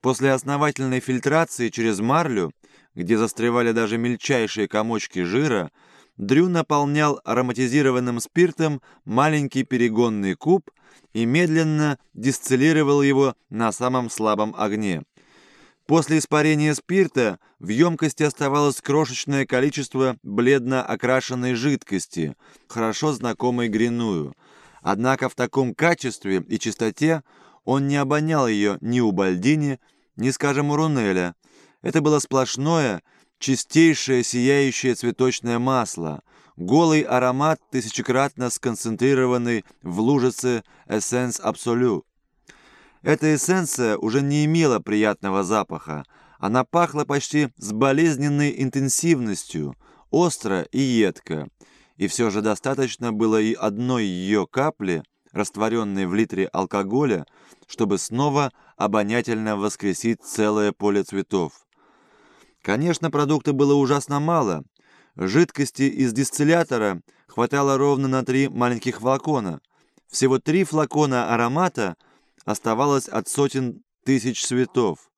После основательной фильтрации через марлю, где застревали даже мельчайшие комочки жира, Дрю наполнял ароматизированным спиртом маленький перегонный куб и медленно дистиллировал его на самом слабом огне. После испарения спирта в емкости оставалось крошечное количество бледно окрашенной жидкости, хорошо знакомой Гриную. Однако в таком качестве и чистоте он не обонял ее ни у Бальдини, ни, скажем, у Рунеля. Это было сплошное, чистейшее сияющее цветочное масло, голый аромат, тысячекратно сконцентрированный в лужице эссенс абсолю. Эта эссенция уже не имела приятного запаха, она пахла почти с болезненной интенсивностью, остро и едко, и все же достаточно было и одной ее капли, растворенной в литре алкоголя, чтобы снова обонятельно воскресить целое поле цветов. Конечно, продукта было ужасно мало. Жидкости из дистиллятора хватало ровно на три маленьких флакона. Всего три флакона аромата оставалось от сотен тысяч цветов.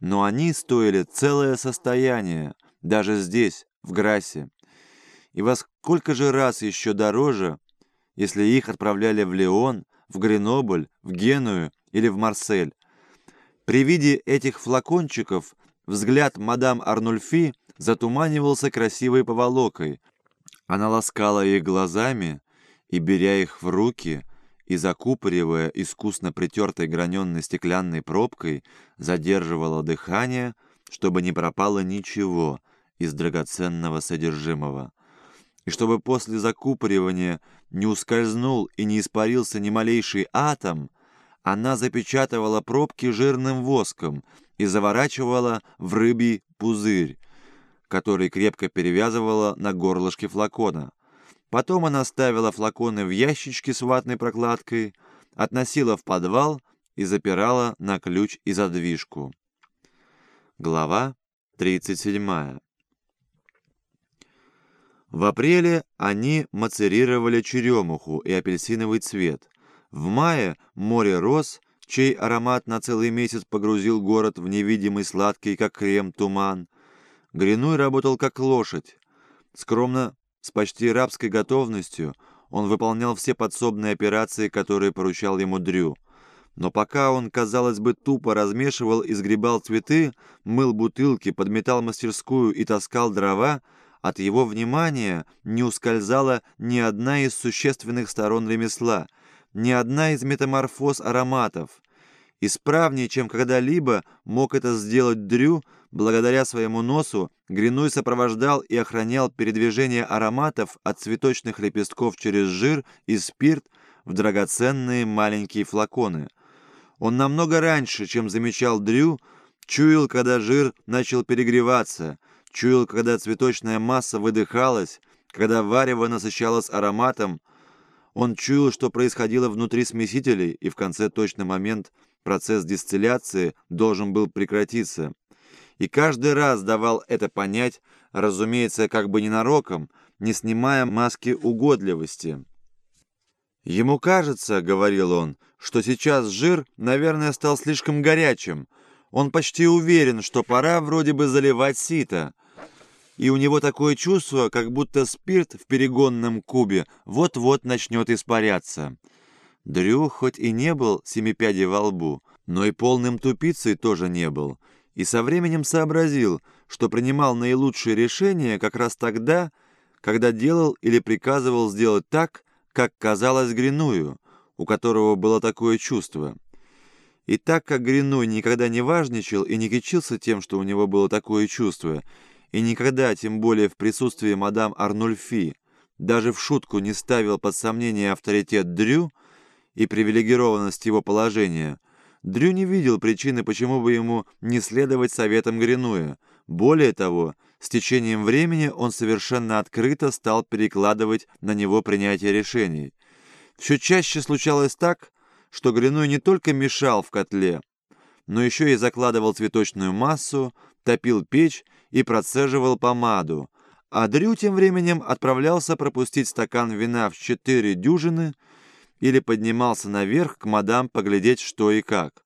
Но они стоили целое состояние, даже здесь, в Грассе. И во сколько же раз еще дороже, если их отправляли в Леон, в Гренобль, в Геную или в Марсель. При виде этих флакончиков взгляд мадам Арнульфи затуманивался красивой поволокой. Она ласкала их глазами и, беря их в руки и закупоривая искусно притертой граненной стеклянной пробкой, задерживала дыхание, чтобы не пропало ничего из драгоценного содержимого и чтобы после закупоривания не ускользнул и не испарился ни малейший атом, она запечатывала пробки жирным воском и заворачивала в рыбий пузырь, который крепко перевязывала на горлышке флакона. Потом она ставила флаконы в ящички с ватной прокладкой, относила в подвал и запирала на ключ и задвижку. Глава 37 в апреле они мацерировали черемуху и апельсиновый цвет. В мае море роз, чей аромат на целый месяц погрузил город в невидимый сладкий, как крем, туман. Гринуй работал как лошадь. Скромно, с почти рабской готовностью, он выполнял все подсобные операции, которые поручал ему Дрю. Но пока он, казалось бы, тупо размешивал и сгребал цветы, мыл бутылки, подметал мастерскую и таскал дрова, от его внимания не ускользала ни одна из существенных сторон ремесла, ни одна из метаморфоз ароматов. Исправнее, чем когда-либо мог это сделать Дрю, благодаря своему носу, Гринуй сопровождал и охранял передвижение ароматов от цветочных лепестков через жир и спирт в драгоценные маленькие флаконы. Он намного раньше, чем замечал Дрю, чуял, когда жир начал перегреваться – чуял, когда цветочная масса выдыхалась, когда варево насыщалось ароматом. Он чуял, что происходило внутри смесителей, и в конце точный момент процесс дистилляции должен был прекратиться. И каждый раз давал это понять, разумеется, как бы ненароком, не снимая маски угодливости. «Ему кажется, — говорил он, — что сейчас жир, наверное, стал слишком горячим. Он почти уверен, что пора вроде бы заливать сито и у него такое чувство, как будто спирт в перегонном кубе вот-вот начнет испаряться. Дрю хоть и не был семипядей во лбу, но и полным тупицей тоже не был, и со временем сообразил, что принимал наилучшие решения как раз тогда, когда делал или приказывал сделать так, как казалось Гриную, у которого было такое чувство. И так как Гриной никогда не важничал и не кичился тем, что у него было такое чувство, и никогда, тем более в присутствии мадам Арнольфи, даже в шутку не ставил под сомнение авторитет Дрю и привилегированность его положения, Дрю не видел причины, почему бы ему не следовать советам Гринуя. Более того, с течением времени он совершенно открыто стал перекладывать на него принятие решений. Все чаще случалось так, что Гринуй не только мешал в котле, но еще и закладывал цветочную массу, топил печь и процеживал помаду, а Дрю тем временем отправлялся пропустить стакан вина в четыре дюжины или поднимался наверх к мадам поглядеть что и как.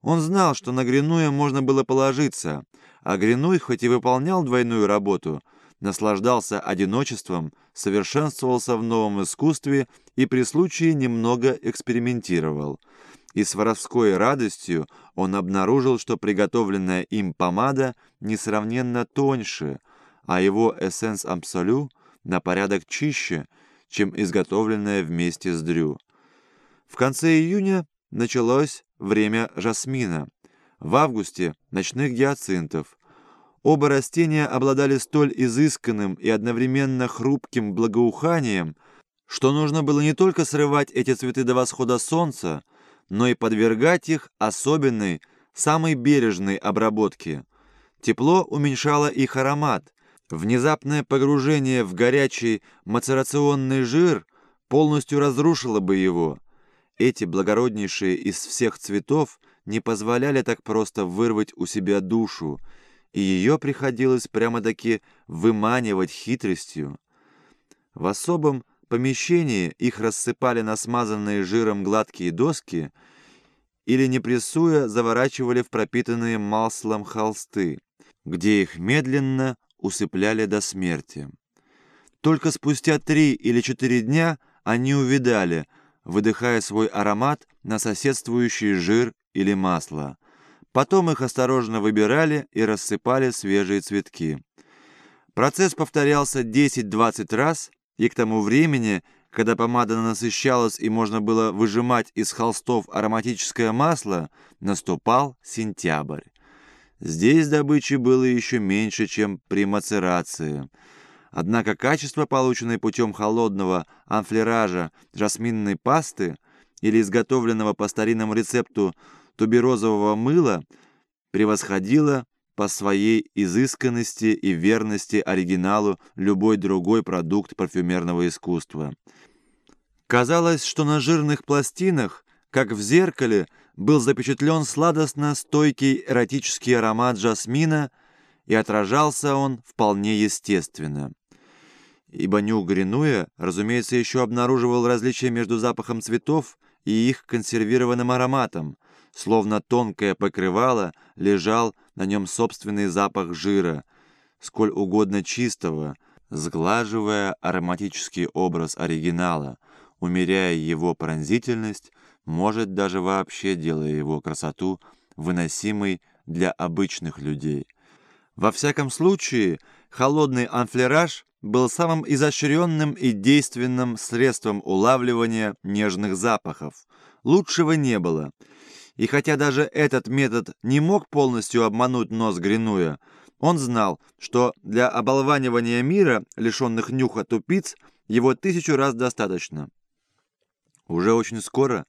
Он знал, что на Гринуя можно было положиться, а Гринуй, хоть и выполнял двойную работу, наслаждался одиночеством, совершенствовался в новом искусстве и при случае немного экспериментировал. И с воровской радостью он обнаружил, что приготовленная им помада несравненно тоньше, а его эссенс абсолю на порядок чище, чем изготовленная вместе с дрю. В конце июня началось время жасмина, в августе – ночных гиацинтов. Оба растения обладали столь изысканным и одновременно хрупким благоуханием, что нужно было не только срывать эти цветы до восхода солнца, но и подвергать их особенной, самой бережной обработке. Тепло уменьшало их аромат. Внезапное погружение в горячий мацерационный жир полностью разрушило бы его. Эти благороднейшие из всех цветов не позволяли так просто вырвать у себя душу, и ее приходилось прямо-таки выманивать хитростью. В особом помещении их рассыпали на смазанные жиром гладкие доски или, не прессуя, заворачивали в пропитанные маслом холсты, где их медленно усыпляли до смерти. Только спустя три или четыре дня они увидали, выдыхая свой аромат на соседствующий жир или масло. Потом их осторожно выбирали и рассыпали свежие цветки. Процесс повторялся 10-20 раз, и к тому времени, когда помада насыщалась и можно было выжимать из холстов ароматическое масло, наступал сентябрь. Здесь добычи было еще меньше, чем при мацерации. Однако качество, полученное путем холодного амфлеража жасминной пасты или изготовленного по старинному рецепту туберозового мыла, превосходило по своей изысканности и верности оригиналу любой другой продукт парфюмерного искусства. Казалось, что на жирных пластинах, как в зеркале, был запечатлен сладостно стойкий эротический аромат жасмина, и отражался он вполне естественно. Ибо нюх Гринуя, разумеется, еще обнаруживал различия между запахом цветов и их консервированным ароматом, словно тонкое покрывало, лежал на нем собственный запах жира, сколь угодно чистого, сглаживая ароматический образ оригинала, умеряя его пронзительность, может даже вообще делая его красоту выносимой для обычных людей. Во всяком случае, холодный анфлераж был самым изощренным и действенным средством улавливания нежных запахов. Лучшего не было — и хотя даже этот метод не мог полностью обмануть нос Гринуя, он знал, что для оболванивания мира, лишенных нюха тупиц, его тысячу раз достаточно. Уже очень скоро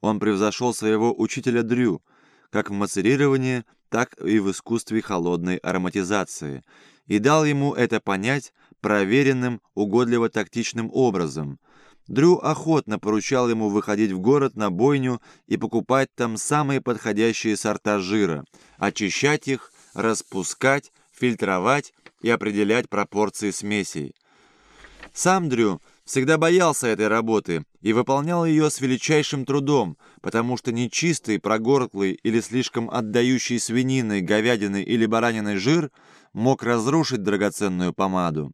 он превзошел своего учителя Дрю, как в мацерировании, так и в искусстве холодной ароматизации, и дал ему это понять проверенным, угодливо-тактичным образом – Дрю охотно поручал ему выходить в город на бойню и покупать там самые подходящие сорта жира, очищать их, распускать, фильтровать и определять пропорции смесей. Сам Дрю всегда боялся этой работы и выполнял ее с величайшим трудом, потому что нечистый, прогорклый или слишком отдающий свининой, говядиной или бараниной жир мог разрушить драгоценную помаду.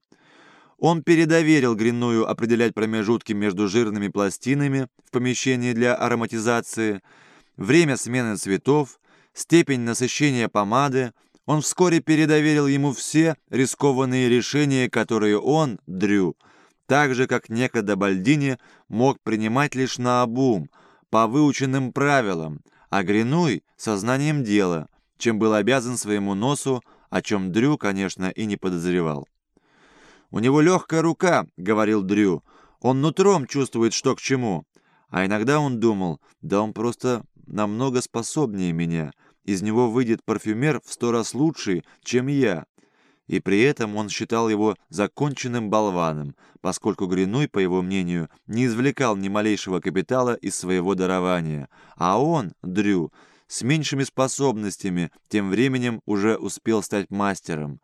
Он передоверил Гринную определять промежутки между жирными пластинами в помещении для ароматизации, время смены цветов, степень насыщения помады. Он вскоре передоверил ему все рискованные решения, которые он, Дрю, так же, как некогда Бальдини, мог принимать лишь наобум, по выученным правилам, а Гринуй — сознанием дела, чем был обязан своему носу, о чем Дрю, конечно, и не подозревал. «У него легкая рука», — говорил Дрю. «Он нутром чувствует, что к чему». А иногда он думал, да он просто намного способнее меня. Из него выйдет парфюмер в сто раз лучший, чем я. И при этом он считал его законченным болваном, поскольку Гринуй, по его мнению, не извлекал ни малейшего капитала из своего дарования. А он, Дрю, с меньшими способностями, тем временем уже успел стать мастером.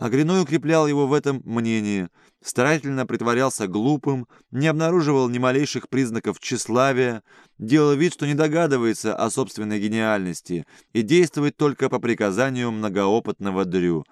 А Гриной укреплял его в этом мнении, старательно притворялся глупым, не обнаруживал ни малейших признаков тщеславия, делал вид, что не догадывается о собственной гениальности и действует только по приказанию многоопытного Дрю.